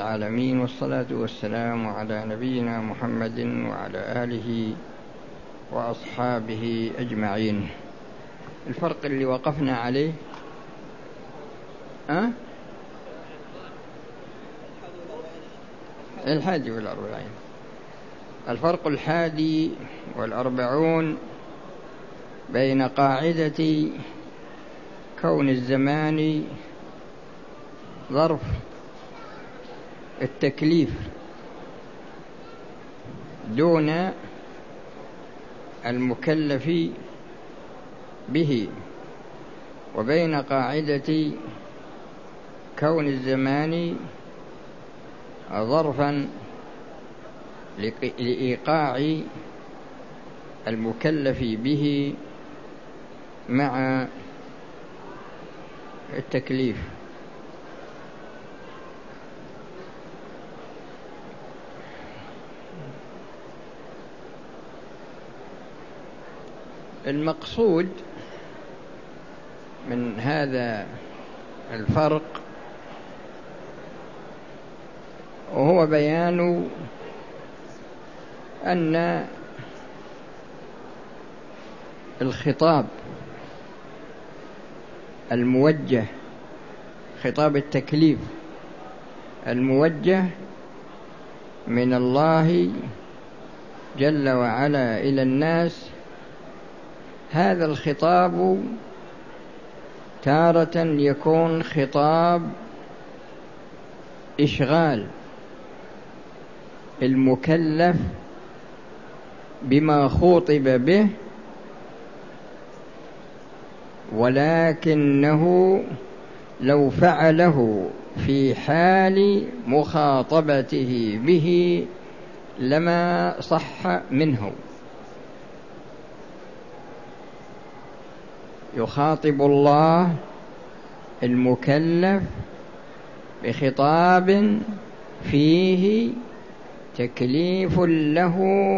العالمين والصلاة والسلام على نبينا محمد وعلى آله وأصحابه أجمعين الفرق اللي وقفنا عليه أه؟ الحادي والأربعين الفرق الحادي والأربعون بين قاعدة كون الزمان ظرف التكليف دون المكلف به وبين قاعدة كون الزمان ظرفا لإيقاع المكلف به مع التكليف. المقصود من هذا الفرق وهو بيان أن الخطاب الموجه خطاب التكليف الموجه من الله جل وعلا إلى الناس هذا الخطاب تارة يكون خطاب إشغال المكلف بما خوطب به ولكنه لو فعله في حال مخاطبته به لما صح منه. يخاطب الله المكلف بخطاب فيه تكليف له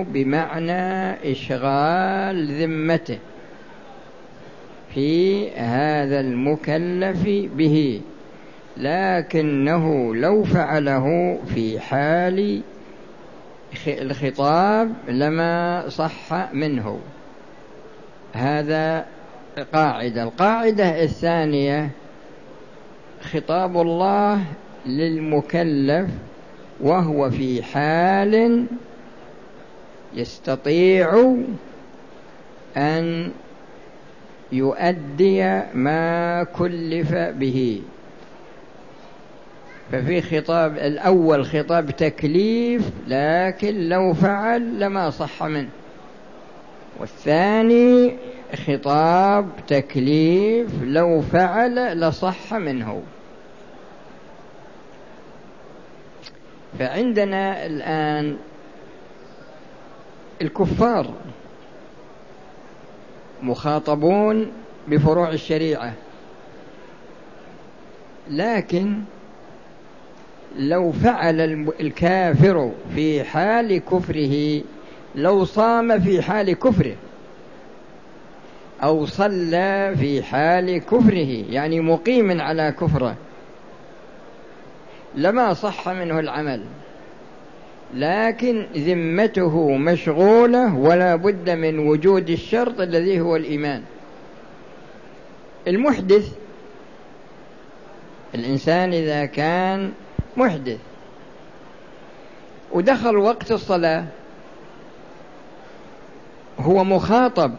بمعنى إشغال ذمته في هذا المكلف به لكنه لو فعله في حال الخطاب لما صح منه. هذا قاعدة. القاعدة الثانية خطاب الله للمكلف وهو في حال يستطيع أن يؤدي ما كلف به. ففي خطاب الأول خطاب تكليف لكن لو فعل لما صح منه. والثاني خطاب تكليف لو فعل لصح منه. فعندنا الآن الكفار مخاطبون بفروع الشريعة. لكن لو فعل الكافر في حال كفره لو صام في حال كفره أو صلى في حال كفره يعني مقيم على كفره. لما صح منه العمل لكن ذمته مشغولة ولا بد من وجود الشرط الذي هو الإيمان. المحدث الإنسان إذا كان محدث ودخل وقت الصلاة هو مخاطب.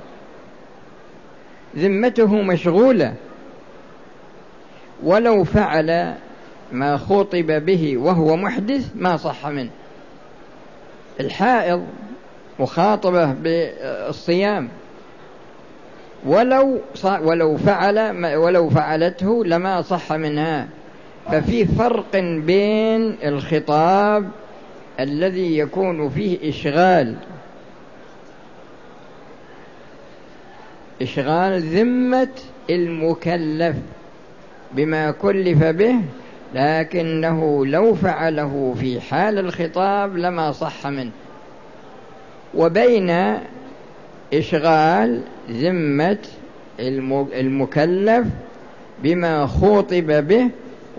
ذمته مشغولة. ولو فعل ما خطب به وهو محدث ما صح منه. الحائض مخاطبة بالصيام. ولو ولو فعل ولو فعلته لما صح منها. ففي فرق بين الخطاب الذي يكون فيه إشغال إشغال ذمة المكلف بما كلف به لكنه لو فعله في حال الخطاب لما صح منه. وبين إشغال ذمة المكلف بما خوطب به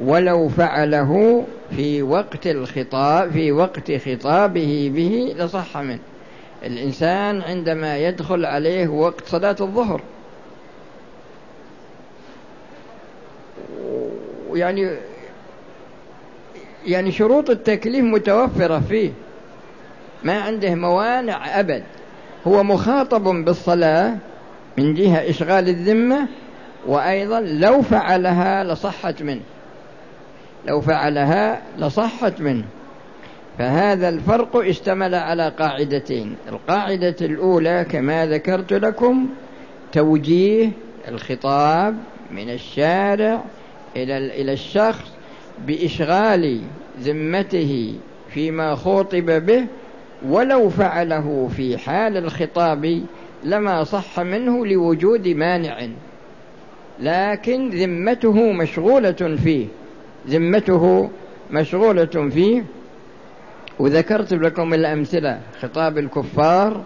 ولو فعله في وقت الخطاب في وقت خطابه به لصح منه. الإنسان عندما يدخل عليه وقت صلاة الظهر. يعني يعني شروط التكليف متوفرة فيه. ما عنده موانع أبد. هو مخاطب بالصلاة من جهة إشغال الذمة وأيضا لو فعلها لصحت منه. لو فعلها لصحت منه. فهذا الفرق اشتمل على قاعدتين. القاعدة الأولى كما ذكرت لكم توجيه الخطاب من الشارع إلى إلى الشخص بإشغال ذمته فيما خوطب به ولو فعله في حال الخطاب لما صح منه لوجود مانع. لكن ذمته مشغولة فيه ذمته مشغولة فيه وذكرت لكم الأمثلة. خطاب الكفار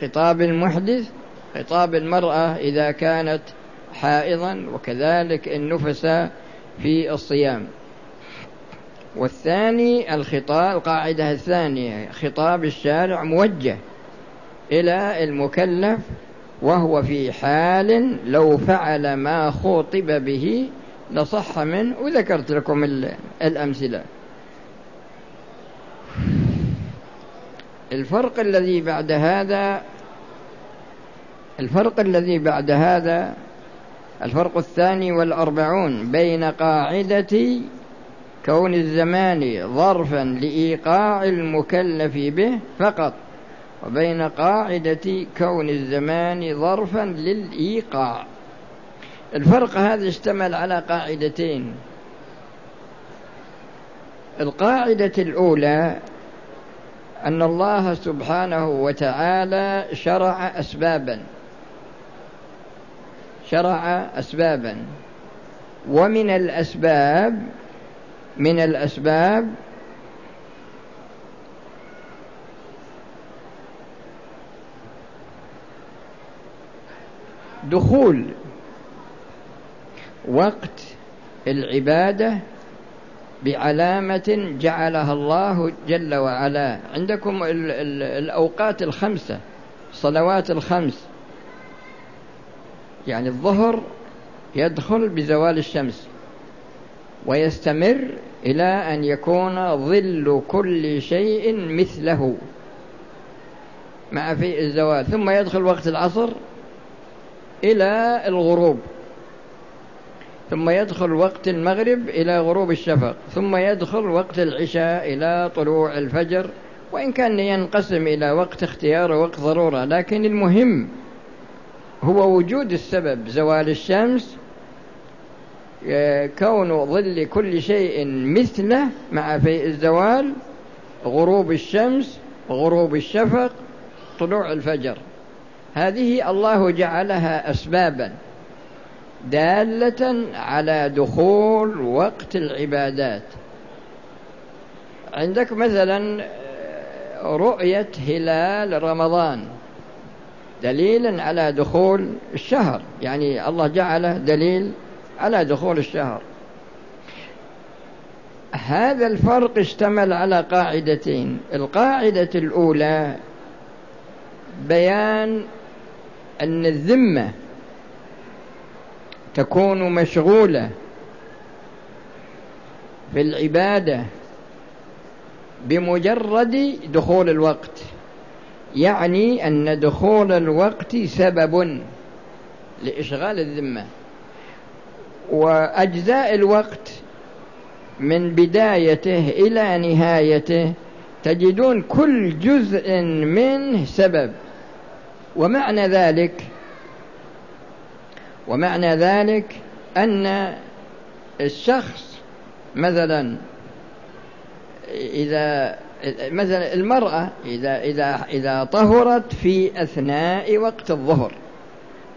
خطاب المحدث خطاب المرأة إذا كانت حائضا وكذلك النفس في الصيام. والثاني الخطاب القاعدة الثانية خطاب الشارع موجه إلى المكلف وهو في حال لو فعل ما خوطب به لصح منه. وذكرت لكم الأمثلة. الفرق الذي بعد هذا الفرق الذي بعد هذا الفرق الثاني والأربعون بين قاعدة كون الزمان ظرفا لإيقاع المكلف به فقط وبين قاعدة كون الزمان ظرفا للإيقاع. الفرق هذا اشتمل على قاعدتين. القاعدة الأولى أن الله سبحانه وتعالى شرع أسبابا. شرع أسبابا. ومن الأسباب من الأسباب دخول وقت العبادة بعلامة جعلها الله جل وعلا. عندكم الأوقات الخمسة الصلوات الخمس. يعني الظهر يدخل بزوال الشمس ويستمر إلى أن يكون ظل كل شيء مثله. مع في الزوال ثم يدخل وقت العصر إلى الغروب. ثم يدخل وقت المغرب إلى غروب الشفق ثم يدخل وقت العشاء إلى طلوع الفجر وإن كان ينقسم إلى وقت اختيار ووقت ضرورة لكن المهم هو وجود السبب زوال الشمس كون ظل كل شيء مثله مع في الزوال غروب الشمس غروب الشفق طلوع الفجر. هذه الله جعلها أسبابا. دالة على دخول وقت العبادات. عندك مثلا رؤية هلال رمضان دليلا على دخول الشهر يعني الله جعله دليل على دخول الشهر. هذا الفرق اشتمل على قاعدتين. القاعدة الأولى بيان أن الذمة تكون مشغولة في العبادة بمجرد دخول الوقت. يعني أن دخول الوقت سبب لإشغال الذمة. وأجزاء الوقت من بدايته إلى نهايته تجدون كل جزء منه سبب. ومعنى ذلك ومعنى ذلك أن الشخص مثلا إذا مثلا المرأة إذا إذا إذا طهرت في أثناء وقت الظهر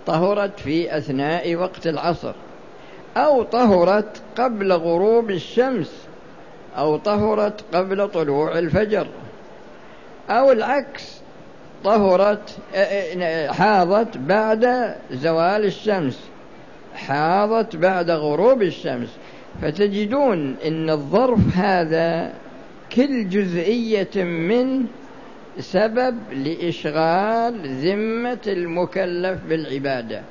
طهرت في أثناء وقت العصر أو طهرت قبل غروب الشمس أو طهرت قبل طلوع الفجر أو العكس طهرت حاضت بعد زوال الشمس حاضت بعد غروب الشمس. فتجدون إن الظرف هذا كل جزئيه منه سبب لإشغال ذمة المكلف بالعبادة.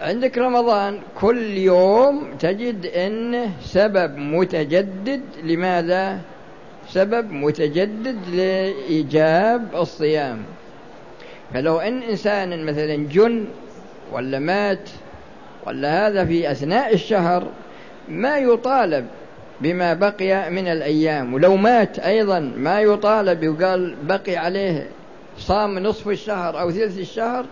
عندك رمضان كل يوم تجد إنه سبب متجدد. لماذا؟ سبب متجدد لإيجاب الصيام. فلو إن إنسان مثلا جن ولا مات ولا هذا في أثناء الشهر ما يطالب بما بقي من الأيام ولو مات أيضا ما يطالب يقال بقي عليه صام نصف الشهر أو ثلث الشهر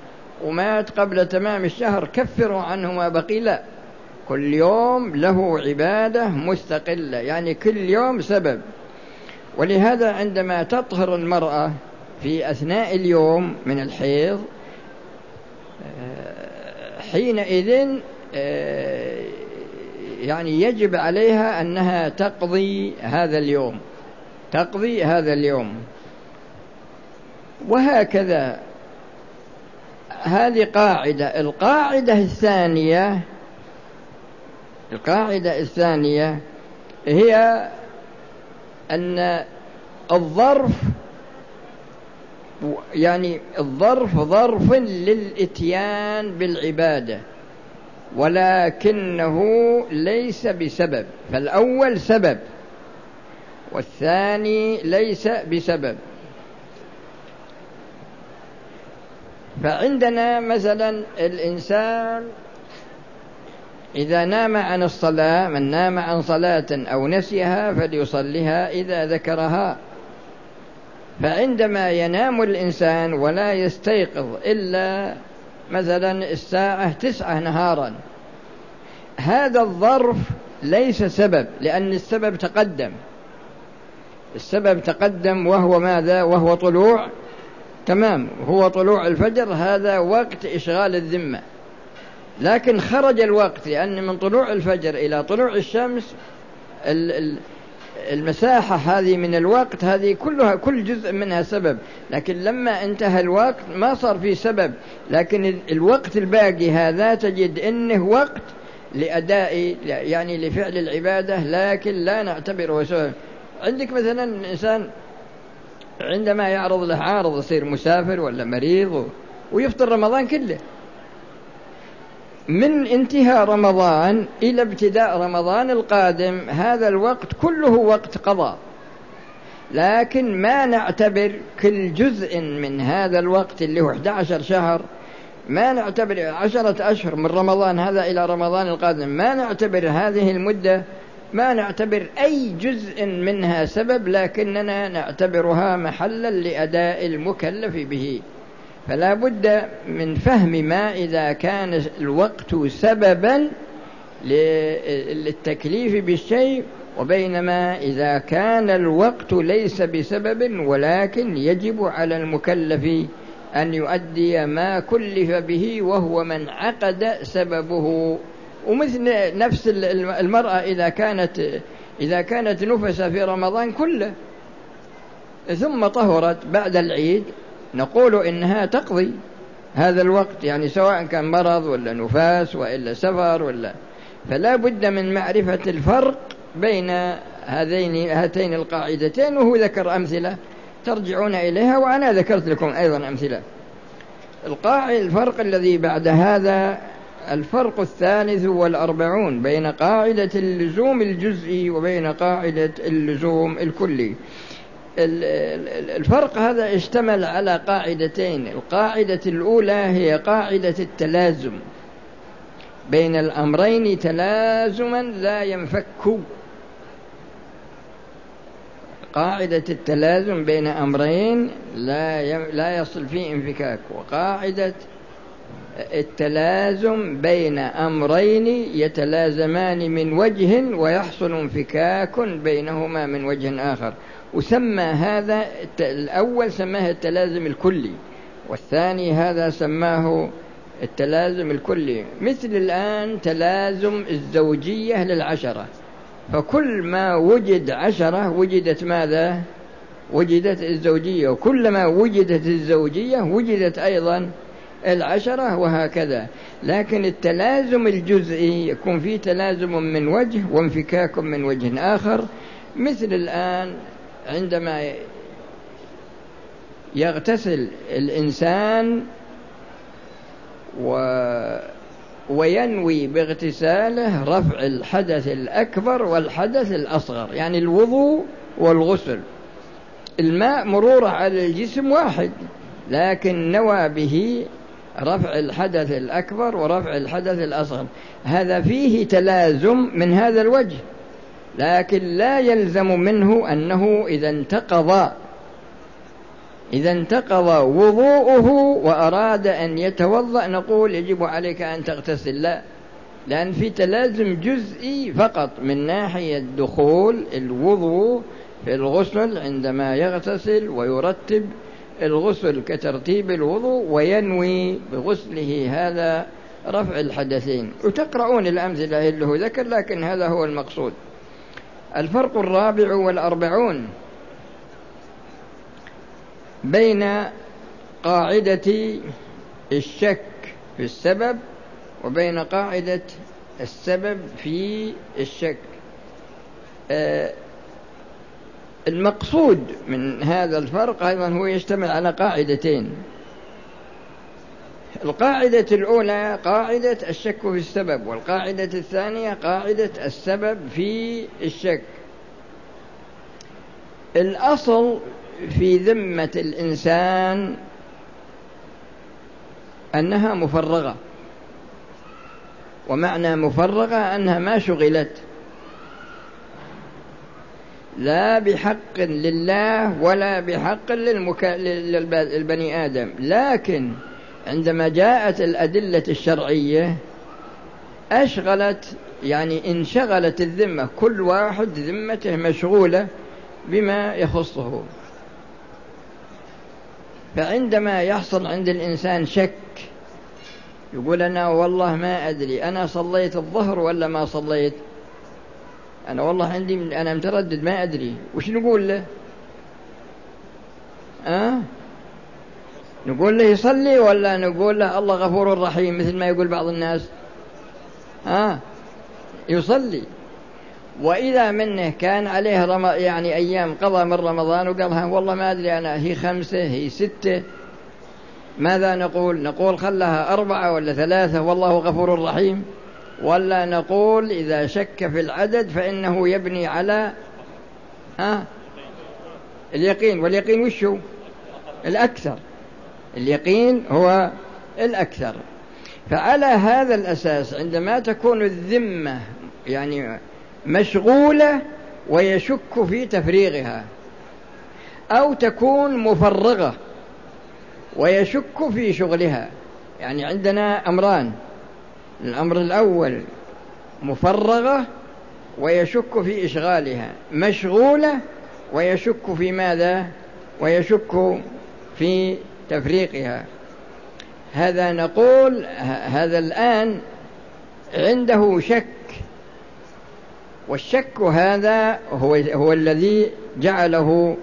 ومات قبل تمام الشهر كفروا عنه ما بقي. لا كل يوم له عبادة مستقلة يعني كل يوم سبب. ولهذا عندما تطهر المرأة في أثناء اليوم من الحيض آه، حينئذ آه، يعني يجب عليها أنها تقضي هذا اليوم تقضي هذا اليوم. وهكذا هذه قاعدة. القاعدة الثانية القاعدة الثانية هي أن الظرف يعني الظرف ظرف للإتيان بالعبادة ولكنه ليس بسبب فالأول سبب والثاني ليس بسبب. فعندنا مثلا الإنسان إذا نام عن الصلاة من نام عن صلاة أو نسيها فليصلها إذا ذكرها. فعندما ينام الإنسان ولا يستيقظ إلا مثلا الساعة تسعة نهارا هذا الظرف ليس سبب لأن السبب تقدم. السبب تقدم وهو ماذا؟ وهو طلوع. تمام هو طلوع الفجر هذا وقت إشغال الذمة. لكن خرج الوقت لأن من طلوع الفجر إلى طلوع الشمس المساحة هذه من الوقت هذه كلها كل جزء منها سبب. لكن لما انتهى الوقت ما صار في سبب. لكن الوقت الباقي هذا تجد إنه وقت لأداء يعني لفعل العبادة لكن لا نعتبره سبب. عندك مثلا إنسان عندما يعرض له عارض يصير مسافر ولا مريض ويفطر رمضان كله. من انتهاء رمضان إلى ابتداء رمضان القادم هذا الوقت كله وقت قضاء. لكن ما نعتبر كل جزء من هذا الوقت اللي هو 11 شهر ما نعتبر عشرة أشهر من رمضان هذا إلى رمضان القادم ما نعتبر هذه المدة ما نعتبر أي جزء منها سبب لكننا نعتبرها محلا لأداء المكلف به. فلا بد من فهم ما إذا كان الوقت سببا للتكليف بالشيء وبينما إذا كان الوقت ليس بسبب ولكن يجب على المكلف أن يؤدي ما كلف به وهو من عقد سببه. ومثل نفس المرأة إذا كانت إذا كانت نفس في رمضان كله ثم طهرت بعد العيد نقول إنها تقضي هذا الوقت يعني سواء كان مرض ولا نفاس وإلا سفر ولا فلا بد من معرفة الفرق بين هذين هاتين القاعدتين وهو ذكر أمثلة ترجعون إليها وأنا ذكرت لكم أيضا أمثلة. القاعد الفرق الذي بعد هذا الفرق الثالث والأربعون بين قاعدة اللزوم الجزئي وبين قاعدة اللزوم الكلي. الفرق هذا اشتمل على قاعدتين. القاعدة الأولى هي قاعدة التلازم. بين الأمرين تلازما لا ينفك. قاعدة التلازم بين أمرين لا لا يصل فيه انفكاك. وقاعدة التلازم بين أمرين يتلازمان من وجه ويحصل انفكاك بينهما من وجه آخر. وسمى هذا الأول سماه التلازم الكلي والثاني هذا سماه التلازم الكلي. مثل الآن تلازم الزوجية للعشرة. فكل ما وجد عشرة وجدت ماذا؟ وجدت الزوجية. وكلما وجدت الزوجية وجدت أيضا العشرة وهكذا. لكن التلازم الجزئي يكون فيه تلازم من وجه وانفكاك من وجه آخر. مثل الآن عندما يغتسل الإنسان و وينوي باغتساله رفع الحدث الأكبر والحدث الأصغر يعني الوضوء والغسل. الماء مروره على الجسم واحد لكن نوى به رفع الحدث الأكبر ورفع الحدث الأصغر. هذا فيه تلازم من هذا الوجه لكن لا يلزم منه أنه إذا انتقض إذا انتقض وضوءه وأراد أن يتوضأ نقول يجب عليك أن تغتسل. لا لأن في تلازم جزئي فقط من ناحية دخول الوضوء في الغسل عندما يغتسل ويرتب الغسل كترتيب الوضوء وينوي بغسله هذا رفع الحدثين. وتقرؤون الأمثلة اللي هو ذكر لكن هذا هو المقصود. الفرق الرابع والأربعون بين قاعدة الشك في السبب وبين قاعدة السبب في الشك. آه، المقصود من هذا الفرق أيضا هو يشتمل على قاعدتين. القاعدة الأولى قاعدة الشك في السبب والقاعدة الثانية قاعدة السبب في الشك. الأصل في ذمة الإنسان أنها مفرغة. ومعنى مفرغة أنها ما شغلت. لا بحق لله ولا بحق للمكا... للبني آدم. لكن عندما جاءت الأدلة الشرعية أشغلت يعني انشغلت الذمة كل واحد ذمته مشغولة بما يخصه. فعندما يحصل عند الإنسان شك يقول أنا والله ما أدري أنا صليت الظهر ولا ما صليت؟ أنا والله عندي أنا متردد ما أدري. وش نقول له؟ أه؟ نقول له يصلي ولا نقول له الله غفور رحيم مثل ما يقول بعض الناس؟ أه؟ يصلي. وإذا منه كان عليه رم... يعني أيام قضى من رمضان وقالها والله ما أدري أنا هي خمسة هي ستة. ماذا نقول؟ نقول خلها أربعة ولا ثلاثة والله غفور رحيم. ولا نقول إذا شك في العدد فإنه يبني على ها؟ اليقين. واليقين وشو؟ الأكثر. اليقين هو الأكثر. فعلى هذا الأساس عندما تكون الذمة يعني مشغولة ويشك في تفريغها أو تكون مفرغة ويشك في شغلها. يعني عندنا أمران. الأمر الأول مفرغة ويشك في إشغالها مشغولة ويشك في ماذا؟ ويشك في تفريقها. هذا نقول هذا الآن عنده شك والشك هذا هو هو الذي جعله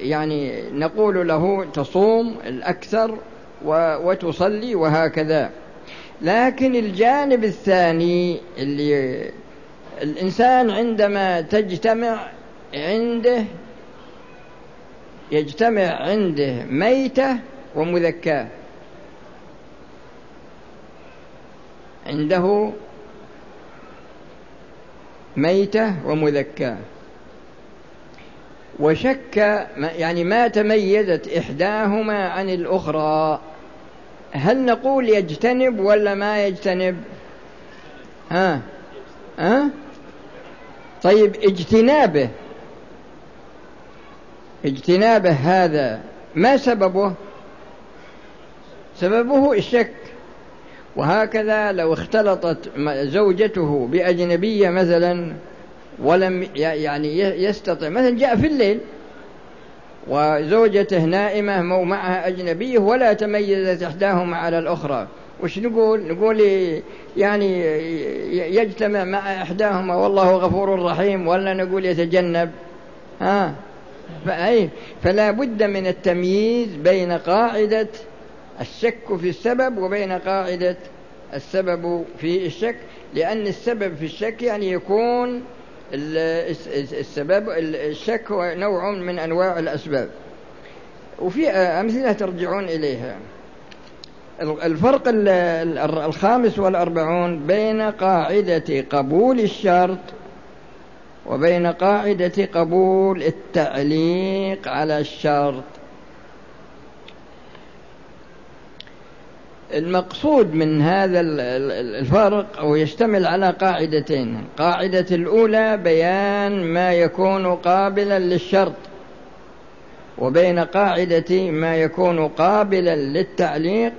يعني نقول له تصوم الأكثر وتصلي وهكذا. لكن الجانب الثاني اللي الإنسان عندما تجتمع عنده يجتمع عنده ميتة ومذكاة عنده ميتة ومذكاة وشك يعني ما تميزت إحداهما عن الأخرى. هل نقول يجتنب ولا ما يجتنب؟ ها؟ ها؟ طيب اجتنابه. اجتنابه هذا ما سببه؟ سببه الشك. وهكذا لو اختلطت زوجته بأجنبية مثلا ولم يعني يستطع مثلا جاء في الليل وزوجته نائمة مو معها أجنبية ولا تميزت إحداهما على الأخرى. وش نقول؟ نقول يعني يجتمع مع إحداهما والله غفور رحيم ولا نقول يتجنب. ها؟ فأي فلا بد من التمييز بين قاعدة الشك في السبب وبين قاعدة السبب في الشك لأن السبب في الشك يعني يكون السبب الشك هو نوع من أنواع الأسباب. وفي أمثلة ترجعون إليها. الفرق الخامس والأربعون بين قاعدة قبول الشرط وبين قاعدة قبول التعليق على الشرط. المقصود من هذا الفرق أو يشتمل على قاعدتين. القاعدة الأولى بيان ما يكون قابلا للشرط وبين قاعدة ما يكون قابلا للتعليق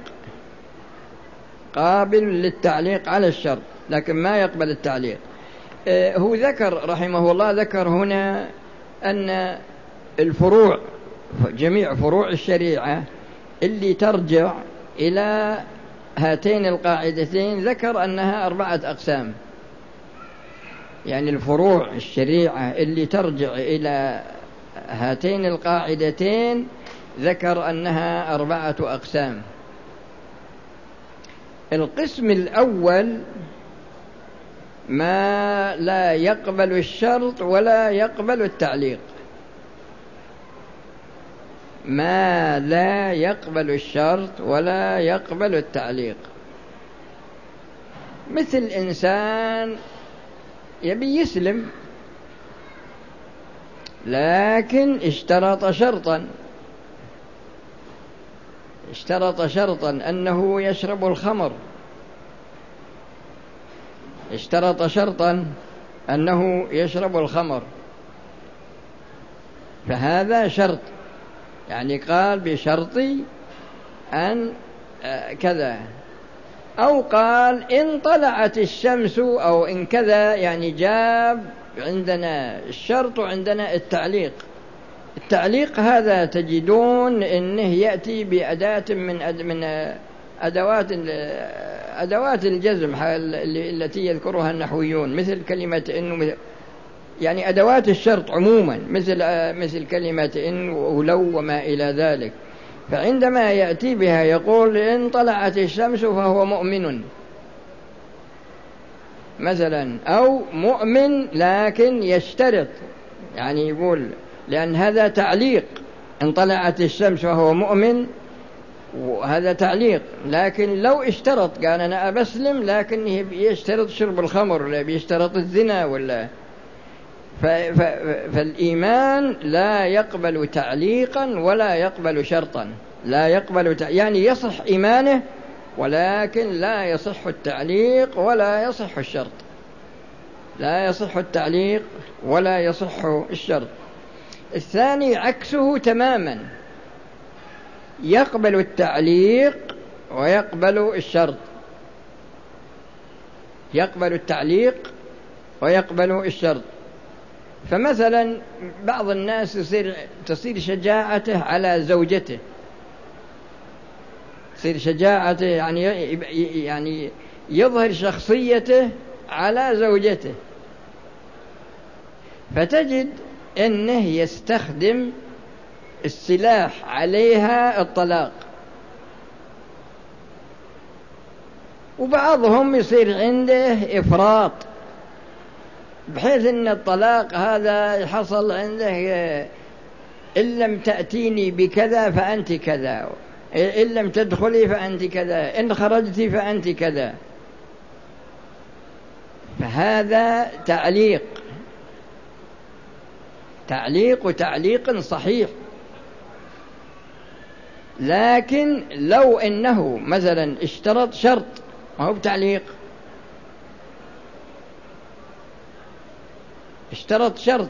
قابل للتعليق على الشرط لكن ما يقبل التعليق. آه، هو ذكر رحمه الله ذكر هنا أن الفروع جميع فروع الشريعة اللي ترجع إلى هاتين القاعدتين ذكر أنها أربعة أقسام. يعني الفروع الشريعة اللي ترجع إلى هاتين القاعدتين ذكر أنها أربعة أقسام. القسم الأول ما لا يقبل الشرط ولا يقبل التعليق. ما لا يقبل الشرط ولا يقبل التعليق. مثل إنسان يبي يسلم لكن اشترط شرطا. اشترط شرطا أنه يشرب الخمر. اشترط شرطا أنه يشرب الخمر. فهذا شرط. يعني قال بشرط أن آه، كذا. أو قال إن طلعت الشمس أو إن كذا يعني جاب عندنا الشرط وعندنا التعليق. التعليق هذا تجدون إنه يأتي بأداة من من أدوات أدوات الجزم التي يذكرها النحويون مثل كلمة إنه يعني أدوات الشرط عموما مثل مثل كلمة إن ولو وما إلى ذلك. فعندما يأتي بها يقول إن طلعت الشمس فهو مؤمن. مثلا أو مؤمن لكن يشترط. يعني يقول لأن هذا تعليق. إن طلعت الشمس وهو مؤمن وهذا تعليق. لكن لو اشترط قال أنا أبسلم لكن يشترط شرب الخمر ولا بيشترط الزنا ولا. فالإيمان لا يقبل تعليقا ولا يقبل شرطا. لا يقبل. يعني يصح إيمانه ولكن لا يصح التعليق ولا يصح الشرط. لا يصح التعليق ولا يصح الشرط. الثاني عكسه تماما. يقبل التعليق ويقبل الشرط. يقبل التعليق ويقبل الشرط. فمثلا بعض الناس يصير تصير شجاعته على زوجته. تصير شجاعته يعني يعني يظهر شخصيته على زوجته. فتجد إنه يستخدم السلاح عليها الطلاق. وبعضهم يصير عنده إفراط. بحيث إن الطلاق هذا حصل عنده إن لم تأتيني بكذا فأنت كذا إن لم تدخلي فأنت كذا إن خرجت فأنت كذا. فهذا تعليق. تعليق تعليق صحيح. لكن لو إنه مثلا اشترط شرط ما هو بتعليق. اشترط شرط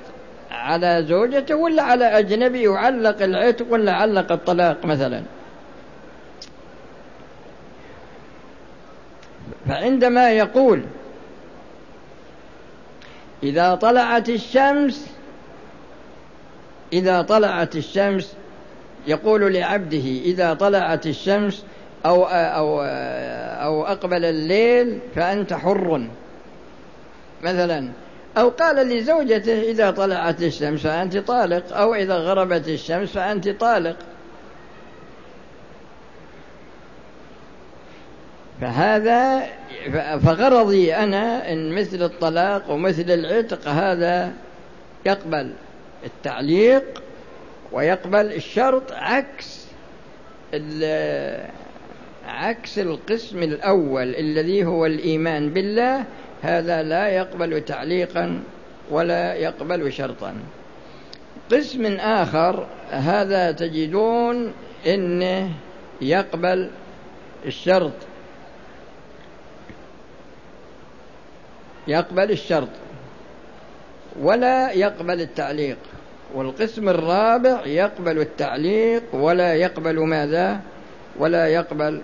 على زوجته ولا على أجنبي يعلق العتق ولا علق الطلاق مثلا؟ فعندما يقول إذا طلعت الشمس إذا طلعت الشمس يقول لعبده إذا طلعت الشمس أو أو أو أقبل الليل فأنت حر. مثلا أو قال لزوجته إذا طلعت الشمس فأنت طالق أو إذا غربت الشمس فأنت طالق. فهذا فغرضي أنا إن مثل الطلاق ومثل العتق هذا يقبل التعليق ويقبل الشرط عكس عكس القسم الأول الذي هو الإيمان بالله هذا لا يقبل تعليقا ولا يقبل شرطا. قسم آخر هذا تجدون إنه يقبل الشرط. يقبل الشرط ولا يقبل التعليق. والقسم الرابع يقبل التعليق ولا يقبل ماذا؟ ولا يقبل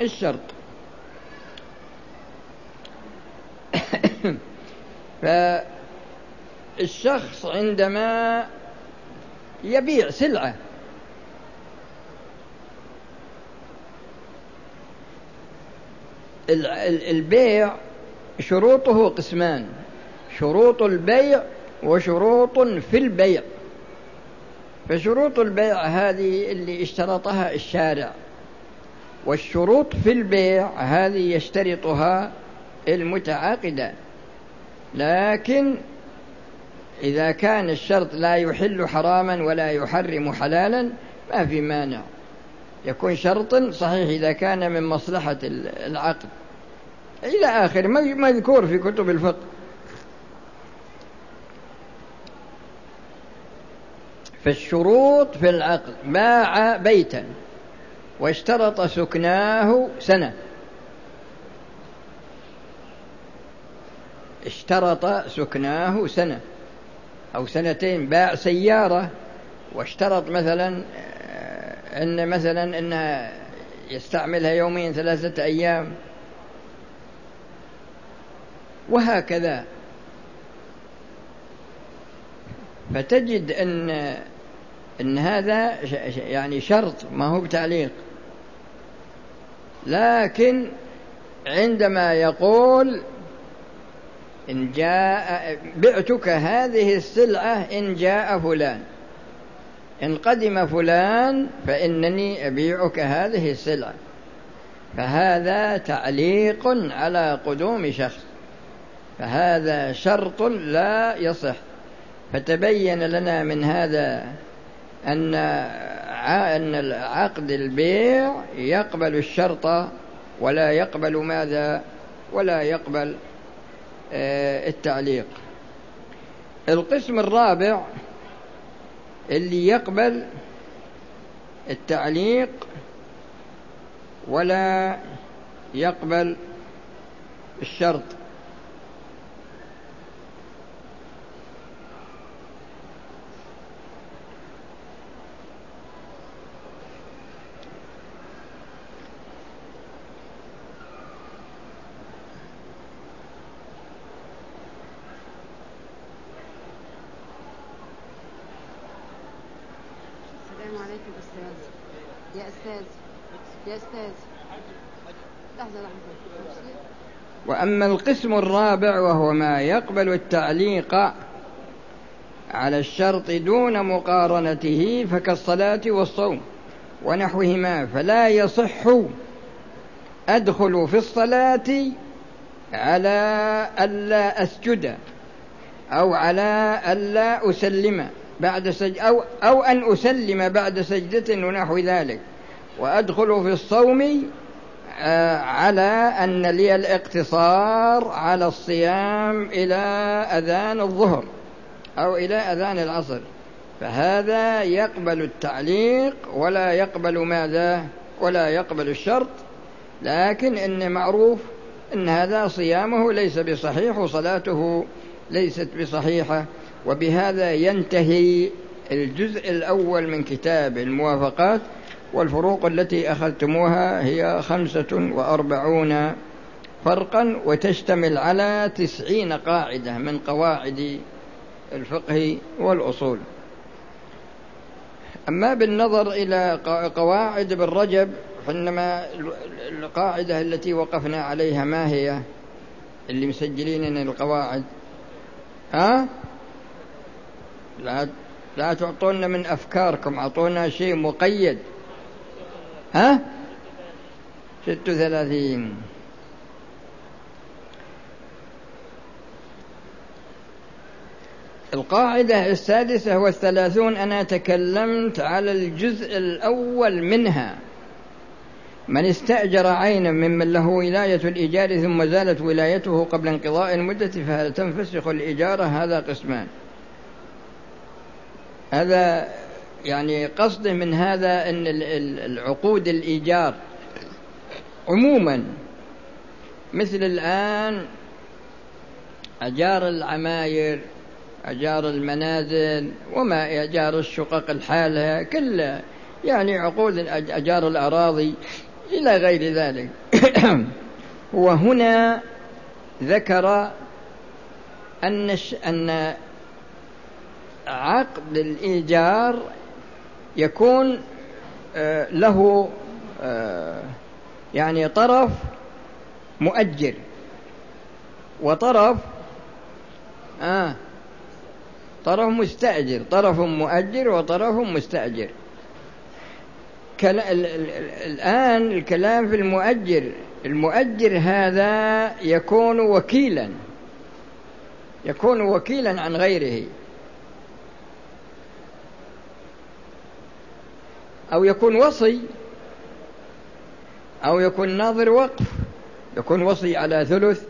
الشرط. فالشخص عندما يبيع سلعة البيع شروطه قسمان شروط البيع وشروط في البيع. فشروط البيع هذه اللي اشترطها الشارع والشروط في البيع هذه يشترطها المتعاقدان لكن إذا كان الشرط لا يحل حراما ولا يحرم حلالا ما في مانع. يكون شرط صحيح إذا كان من مصلحة العقد. إلى آخر مذكور في كتب الفقه. فالشروط في العقد باع بيتا واشترط سكناه سنة. اشترط سكناه سنة أو سنتين باع سيارة واشترط مثلا آه، أن مثلا أنها يستعملها يومين ثلاثة أيام. وهكذا. فتجد أن أن هذا يعني شرط ما هو بتعليق. لكن عندما يقول إن جاء بعتك هذه السلعة إن جاء فلان. إن قدم فلان فإنني أبيعك هذه السلعة. فهذا تعليق على قدوم شخص. فهذا شرط لا يصح. فتبين لنا من هذا أن أن عقد البيع يقبل الشرط ولا يقبل ماذا؟ ولا يقبل التعليق. القسم الرابع اللي يقبل التعليق ولا يقبل الشرط. وأما القسم الرابع وهو ما يقبل التعليق على الشرط دون مقارنته فكالصلاة والصوم ونحوهما فلا يصح أدخل في الصلاة على ألا أسجد أو على ألا أسلم بعد سج أو أو أن أسلم بعد سجدة ونحو ذلك وأدخل في الصوم على أن لي الاقتصار على الصيام إلى أذان الظهر أو إلى أذان العصر. فهذا يقبل التعليق ولا يقبل ماذا؟ ولا يقبل الشرط. لكن إن معروف أن هذا صيامه ليس بصحيح وصلاته ليست بصحيحة. وبهذا ينتهي الجزء الأول من كتاب الموافقات. والفروق التي أخذتموها هي خمسة وأربعون فرقا وتشتمل على تسعين قاعدة من قواعد الفقه والأصول. أما بالنظر إلى قواعد بالرجب حينما القاعدة التي وقفنا عليها ما هي؟ اللي مسجلين القواعد. ها؟ لا لا تعطونا من أفكاركم أعطونا شيء مقيد. ها؟ ست وثلاثين. القاعدة السادسة والثلاثون أنا تكلمت على الجزء الأول منها. من استأجر عينا ممن له ولاية الإيجار ثم زالت ولايته قبل انقضاء المدة فهل تنفسخ الإجارة هذا قسمان. هذا يعني قصده من هذا أن العقود الإيجار عموما مثل الآن أجار العماير أجار المنازل وما أجار الشقق الحالة كلها يعني عقود أجار الأراضي إلى غير ذلك. وهنا ذكر أن أن عقد الإيجار يكون آه، له آه، يعني طرف مؤجر وطرف آه طرف مستأجر. طرف مؤجر وطرف مستأجر. الآن الكلام في المؤجر. المؤجر هذا يكون وكيلا. يكون وكيلا عن غيره. أو يكون وصي أو يكون ناظر وقف يكون وصي على ثلث